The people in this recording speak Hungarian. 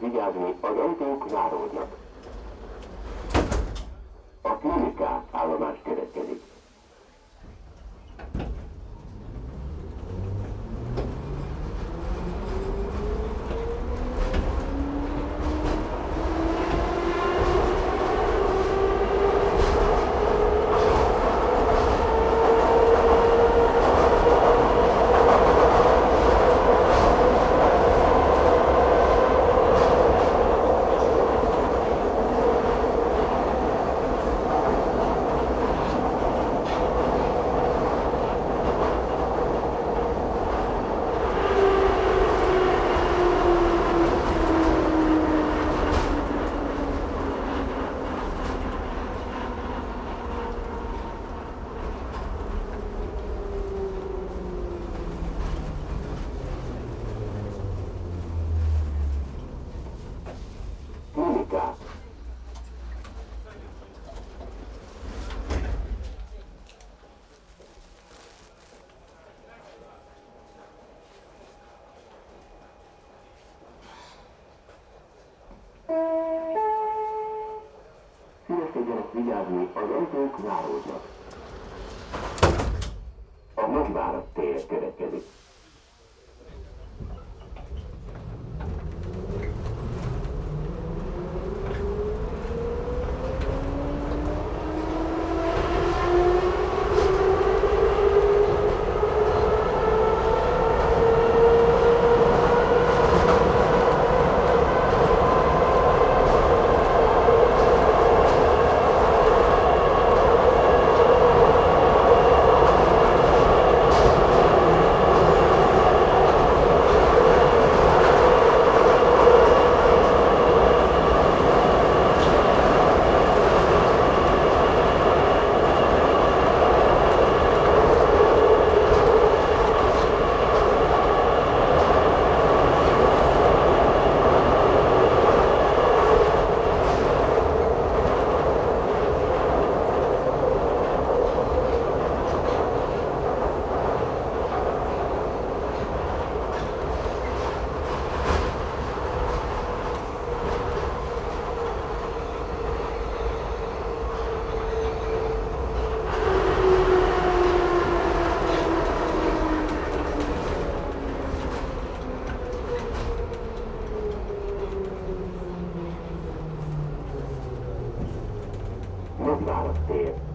Vigyázni, az autók záródnak. A klinikák állomás következik. Klinikák. Szíveskedjenek vigyázni, az autók záródnak. A nagyvárat Nagyvárat tér.